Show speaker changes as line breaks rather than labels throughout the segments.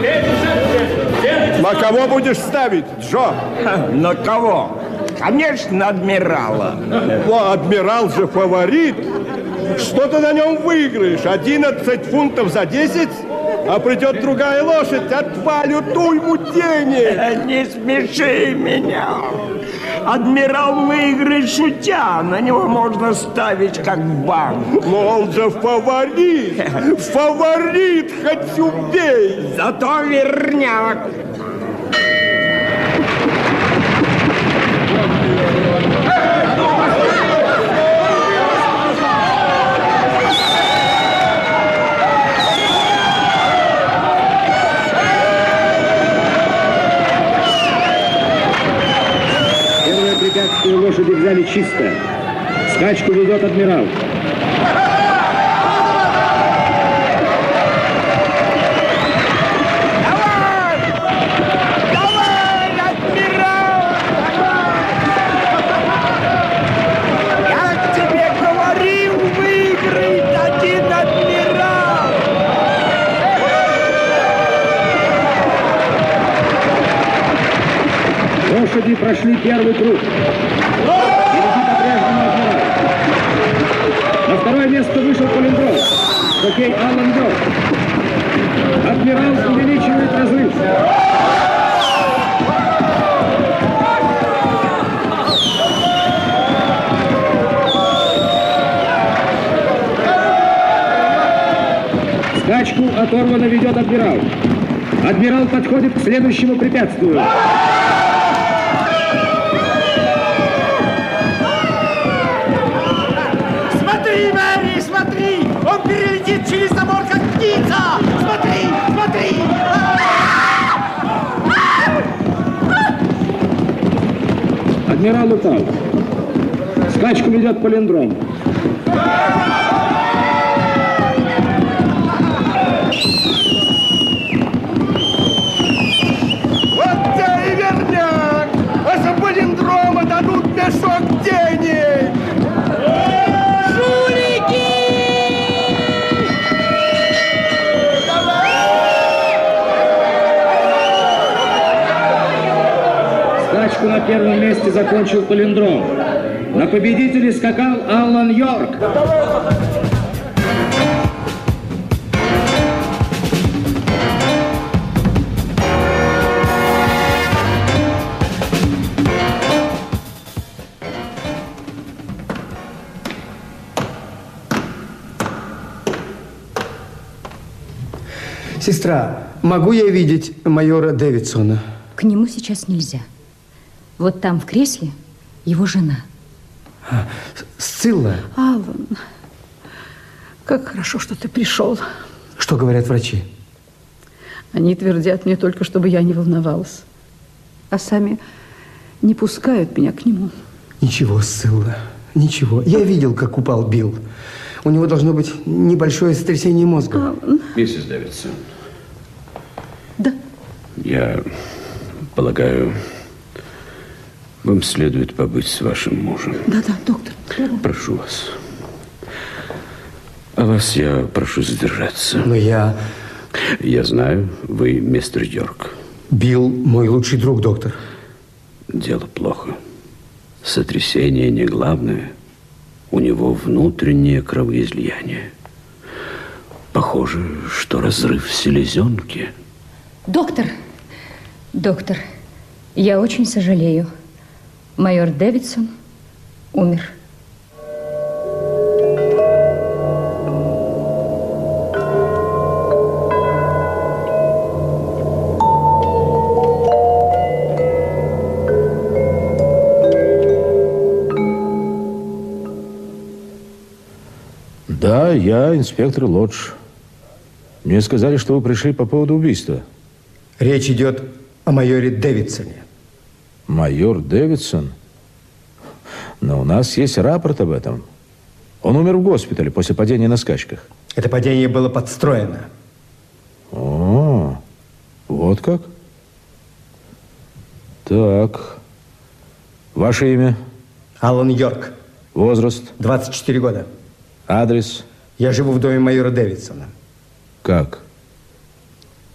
Дэвидсон.
На кого будешь ставить, Джо?
На кого? Конечно, адмирала.
Ну, адмирал же фаворит. Что ты на нем выиграешь? 11 фунтов за 10? А придет другая лошадь, отвалю уйму денег.
Не смеши меня. Адмирал выиграет шутя. На него можно ставить как банк.
Но он же фаворит. Фаворит, хоть убей.
Зато верняк.
Препятствие лошади взяли чисто. Скачку ведет адмирал.
Давай, адмирал! Я тебе говорил, выиграет один адмирал!
Лошади прошли первый круг. Впереди по-прежнему адмирал. На второе место вышел Полиндров. Хоккей Аллан Йорк. Адмирал увеличивает разрыв. Скачку оторвано ведет адмирал. Адмирал подходит к следующему препятствию.
Смотри, Мэри, смотри! Он перелетит через забор, как птица! Смотри, смотри!
Адмирал упал. Скачку ведет Полиндром. Первом месте закончил Полиндром. На победителе скакал Аллан Йорк.
Сестра, могу я видеть майора Дэвидсона?
К нему сейчас нельзя. Вот там в кресле его жена.
Сцилла,
Алан, как хорошо, что ты пришел.
что говорят врачи?
Они твердят мне только, чтобы я не волновалась. А сами не пускают меня к нему.
Ничего, Сцилла, ничего. Я видел, как упал Билл. У него должно быть небольшое сотрясение мозга.
Миссис Дэвидсон.
Да.
Я полагаю, вам следует побыть с вашим мужем.
Да-да, доктор.
Прошу вас. А вас я прошу задержаться.
Но я...
Я знаю, вы мистер Йорк.
Билл мой лучший друг, доктор.
Дело плохо. Сотрясение не главное. У него внутреннее кровоизлияние. Похоже, что разрыв в селезенке.
Доктор, доктор, я очень сожалею. Майор Дэвидсон умер.
Да, я инспектор Лодж. Мне сказали, что вы пришли по поводу убийства.
Речь идет о майоре Дэвидсоне.
Майор Дэвидсон? Но у нас есть рапорт об этом. Он умер в госпитале после падения на скачках.
Это падение было подстроено.
О, вот как? Так. Ваше имя?
Алан Йорк,
Возраст?
24 года.
Адрес?
Я живу в доме майора Дэвидсона.
Как?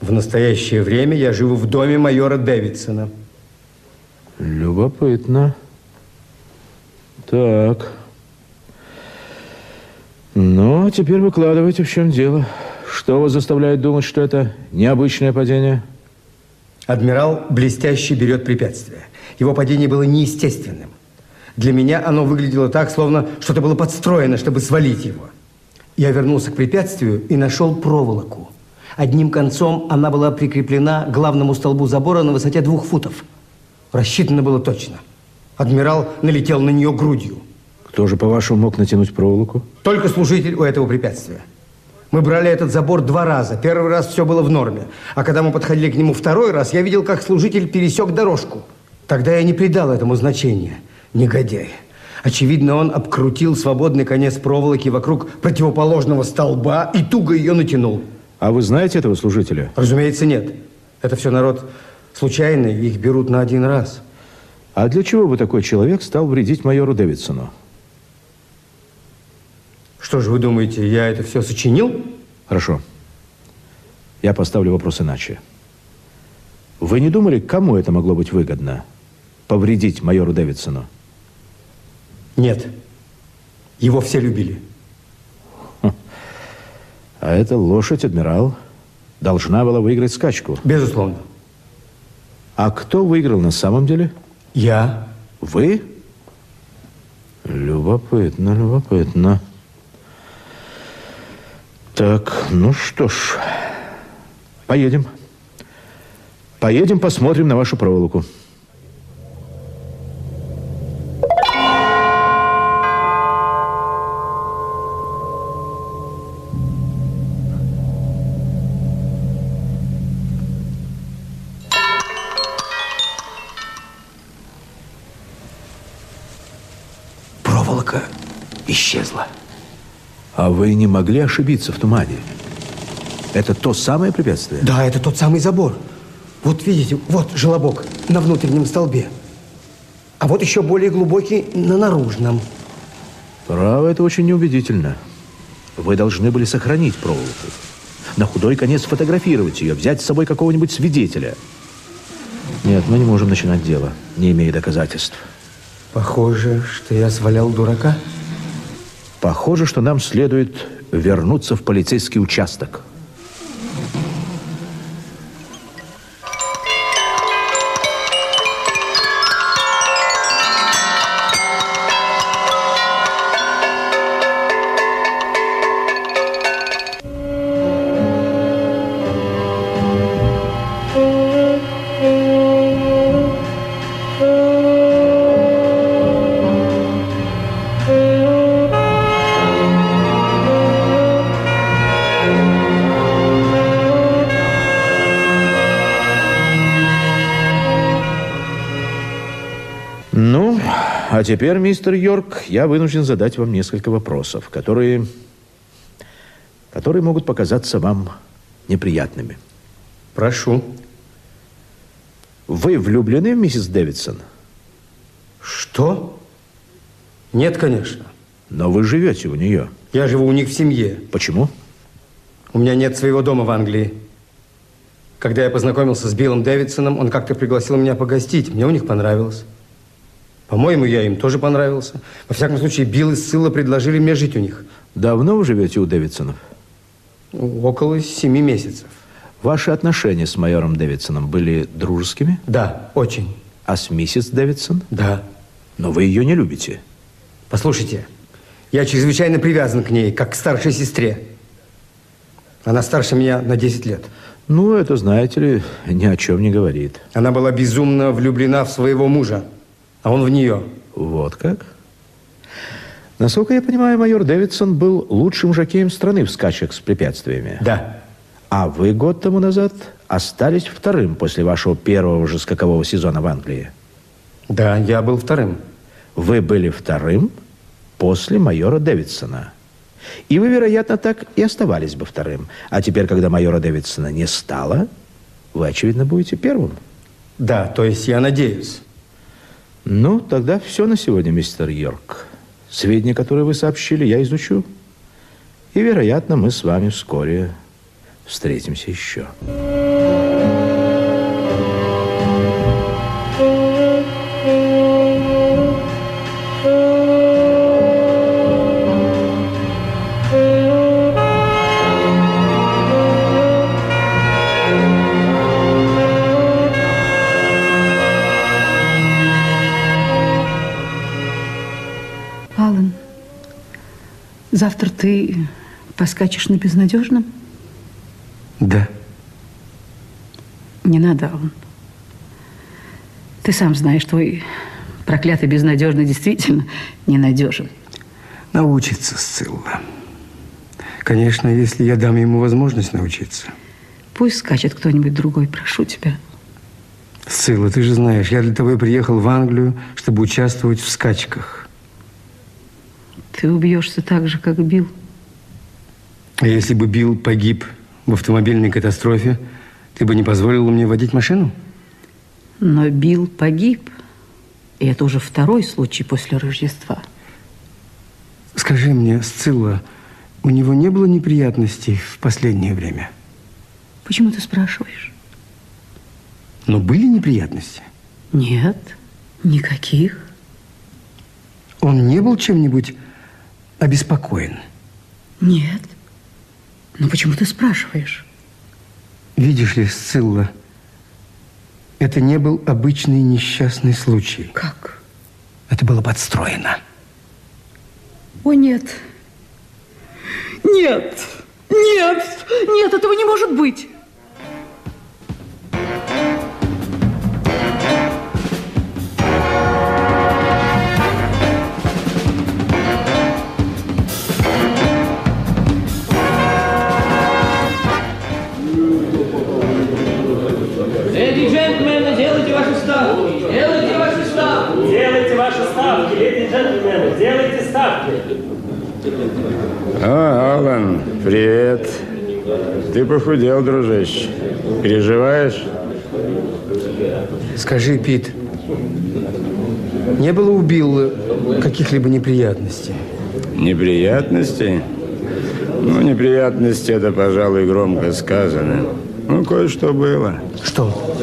В настоящее время я живу в доме майора Дэвидсона.
Любопытно. Так. Ну, а теперь выкладывайте, в чем дело. Что вас заставляет думать, что это необычное падение?
Адмирал блестяще берет препятствие. Его падение было неестественным. Для меня оно выглядело так, словно что-то было подстроено, чтобы свалить его. Я вернулся к препятствию и нашел проволоку. Одним концом она была прикреплена к главному столбу забора на высоте двух футов. Рассчитано было точно. Адмирал налетел на нее грудью.
Кто же, по-вашему, мог натянуть проволоку?
Только служитель у этого препятствия. Мы брали этот забор два раза. Первый раз все было в норме. А когда мы подходили к нему второй раз, я видел, как служитель пересек дорожку. Тогда я не придал этому значения. Негодяй. Очевидно, он обкрутил свободный конец проволоки вокруг противоположного столба и туго ее натянул.
А вы знаете этого служителя?
Разумеется, нет. Это все народ случайный, их берут на один раз.
А для чего бы такой человек стал вредить майору Дэвидсону?
Что же вы думаете, я это все сочинил?
Хорошо. Я поставлю вопрос иначе. Вы не думали, кому это могло быть выгодно? Повредить майору Дэвидсону?
Нет. Его все любили.
А эта лошадь, адмирал, должна была выиграть скачку.
Безусловно.
А кто выиграл на самом деле?
Я.
Вы? Любопытно, любопытно. Так, ну что ж, поедем. Поедем, посмотрим на вашу проволоку.
Исчезла.
А вы не могли ошибиться в тумане? Это то самое препятствие?
Да, это тот самый забор. Вот видите, вот желобок на внутреннем столбе. А вот еще более глубокий на наружном.
Право, это очень неубедительно. Вы должны были сохранить проволоку. На худой конец сфотографировать ее, взять с собой какого-нибудь свидетеля. Нет, мы не можем начинать дело, не имея доказательств.
Похоже, что я свалял дурака.
Похоже, что нам следует вернуться в полицейский участок. А теперь, мистер Йорк, я вынужден задать вам несколько вопросов, которые, которые могут показаться вам неприятными.
Прошу.
Вы влюблены в миссис Дэвидсон?
Что? Нет, конечно.
Но вы живете у нее.
Я живу у них в семье.
Почему?
У меня нет своего дома в Англии. Когда я познакомился с Биллом Дэвидсоном, он как-то пригласил меня погостить. Мне у них понравилось. По-моему, я им тоже понравился. Во всяком случае, Билл и Сцилла предложили мне жить у них.
Давно вы живете у Дэвидсонов?
Около семи месяцев.
Ваши отношения с майором Дэвидсоном были дружескими?
Да, очень.
А с миссис Дэвидсон?
Да.
Но вы ее не любите.
Послушайте, я чрезвычайно привязан к ней, как к старшей сестре. Она старше меня на 10 лет.
Ну, это, знаете ли, ни о чем не говорит.
Она была безумно влюблена в своего мужа, а он в нее.
Вот как? Насколько я понимаю, майор Дэвидсон был лучшим жокеем страны в скачках с препятствиями.
Да.
А вы год тому назад остались вторым после вашего первого же скакового сезона в Англии.
Да, я был вторым.
Вы были вторым после майора Дэвидсона. И вы, вероятно, так и оставались бы вторым. А теперь, когда майора Дэвидсона не стало, вы, очевидно, будете первым.
Да, то есть я надеюсь.
Ну, тогда все на сегодня, мистер Йорк. Сведения, которые вы сообщили, я изучу. И, вероятно, мы с вами вскоре встретимся еще.
Завтра ты поскачешь на безнадежном?
Да.
Не надо, Алан. Ты сам знаешь, твой проклятый безнадежный действительно ненадежен.
Научится Сцилла. Конечно, если я дам ему возможность научиться.
Пусть скачет кто-нибудь другой, прошу тебя.
Сцилла, ты же знаешь, я для того и приехал в Англию, чтобы участвовать в скачках.
Ты убьешься так же, как Билл.
А если бы Билл погиб в автомобильной катастрофе, ты бы не позволила мне водить машину?
Но Билл погиб. И это уже второй случай после Рождества.
Скажи мне, Сцилла, у него не было неприятностей в последнее время?
Почему ты спрашиваешь?
Но были неприятности?
Нет, никаких.
Он не был чем-нибудь обеспокоен?
Нет. Но почему ты спрашиваешь?
Видишь ли, Сцилла, это не был обычный несчастный случай.
Как?
Это было подстроено.
О, нет. Нет. Нет. Нет, этого не может быть.
Ты похудел, дружище. Переживаешь?
Скажи, Пит, не было у Билла каких-либо неприятностей?
Неприятности? Ну, неприятности это, пожалуй, громко сказано. Ну, кое-что было.
Что?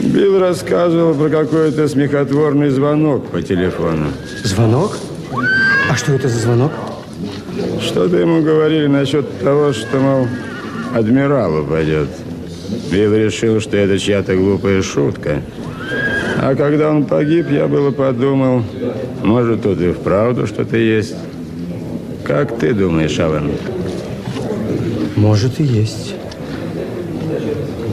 Билл рассказывал про какой-то смехотворный звонок по телефону.
Звонок? А что это за звонок?
Что-то ему говорили насчет того, что, мол, адмирал упадет. Билл решил, что это чья-то глупая шутка. А когда он погиб, я было подумал, может, тут и вправду что-то есть. Как ты думаешь, Алан?
Может и есть.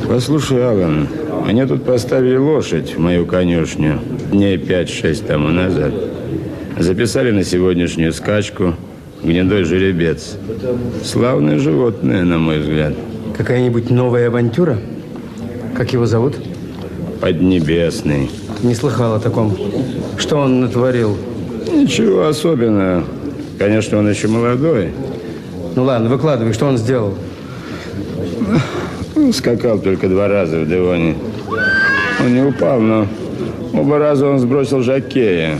Послушай, Алан, мне тут поставили лошадь в мою конюшню дней 5-6 тому назад. Записали на сегодняшнюю скачку гнедой жеребец. Славное животное, на мой взгляд.
Какая-нибудь новая авантюра? Как его зовут?
Поднебесный.
Не слыхал о таком. Что он натворил?
Ничего особенного. Конечно, он еще молодой.
Ну ладно, выкладывай, что он сделал?
Он скакал только два раза в Девоне. Он не упал, но оба раза он сбросил жакея.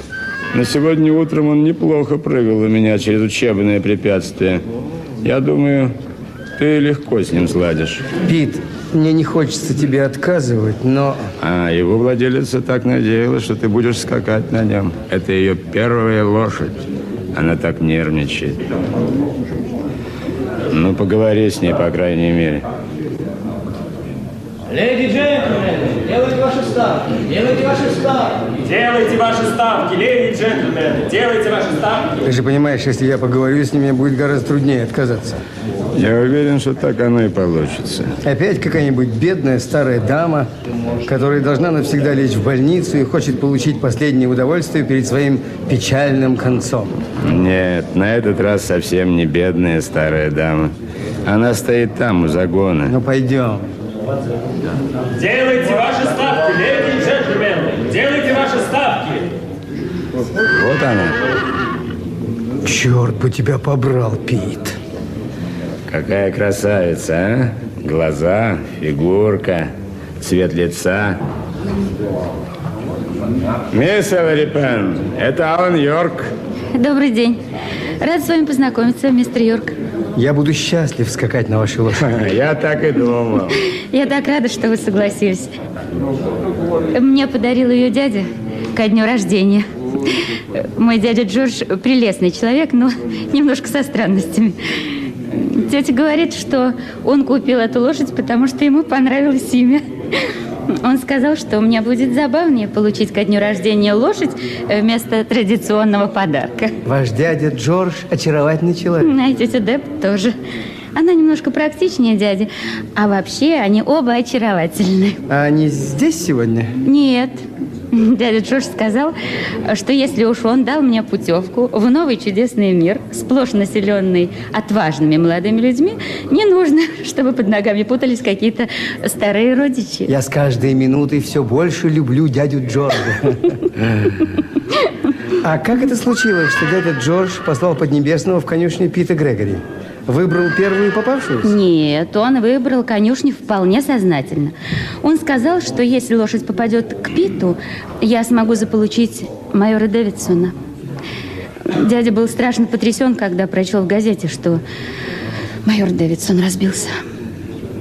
На сегодня утром он неплохо прыгал у меня через учебное препятствие. Я думаю, ты легко с ним сладишь.
Пит, мне не хочется тебе отказывать, но...
А его владелица так надеялась, что ты будешь скакать на нем. Это ее первая лошадь. Она так нервничает. Ну, поговори с ней, по крайней мере.
Леди и джентльмены, делайте ваши ставки. Делайте ваши ставки.
Делайте ваши ставки, леди и джентльмены, делайте ваши ставки.
Ты же понимаешь, если я поговорю с ним, мне будет гораздо труднее отказаться.
Я уверен, что так оно и получится.
Опять какая-нибудь бедная старая дама, которая должна навсегда лечь в больницу и хочет получить последнее удовольствие перед своим печальным концом.
Нет, на этот раз совсем не бедная старая дама. Она стоит там, у загона.
Ну, пойдем.
Делайте ваши ставки, леди и джентльмены, делайте ваши ставки.
Вот она.
Черт бы тебя побрал, Пит.
Какая красавица, а? Глаза, фигурка, цвет лица. Мисс Эверипен, это Алан Йорк.
Добрый день. Рад с вами познакомиться, мистер Йорк.
Я буду счастлив скакать на вашей лошади.
Я так и думал.
Я так рада, что вы согласились. Мне подарил ее дядя ко дню рождения. Мой дядя Джордж прелестный человек, но немножко со странностями. Тетя говорит, что он купил эту лошадь, потому что ему понравилось имя. Он сказал, что у меня будет забавнее получить ко дню рождения лошадь вместо традиционного подарка.
Ваш дядя Джордж очаровательный человек.
А тетя Деб тоже. Она немножко практичнее дяди, а вообще они оба очаровательны.
А они здесь сегодня?
Нет. Дядя Джордж сказал, что если уж он дал мне путевку в новый чудесный мир, сплошь населенный отважными молодыми людьми, не нужно, чтобы под ногами путались какие-то старые родичи.
Я с каждой минутой все больше люблю дядю Джорджа. А как это случилось, что дядя Джордж послал Поднебесного в конюшню Пита Грегори? Выбрал первую попавшуюся?
Нет, он выбрал конюшню вполне сознательно. Он сказал, что если лошадь попадет к Питу, я смогу заполучить майора Дэвидсона. Дядя был страшно потрясен, когда прочел в газете, что майор Дэвидсон разбился.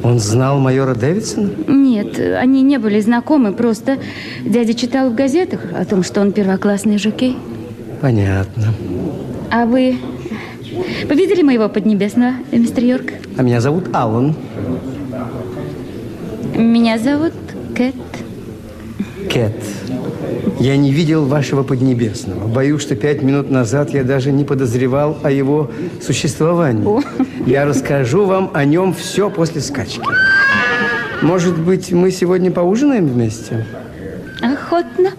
Он знал майора Дэвидсона?
Нет, они не были знакомы, просто дядя читал в газетах о том, что он первоклассный жокей.
Понятно.
А вы вы видели моего Поднебесного, мистер Йорк?
А меня зовут Аллан.
Меня зовут Кэт.
Кэт. Я не видел вашего Поднебесного. Боюсь, что пять минут назад я даже не подозревал о его существовании.
О.
Я расскажу вам о нем все после скачки. Может быть, мы сегодня поужинаем вместе?
Охотно.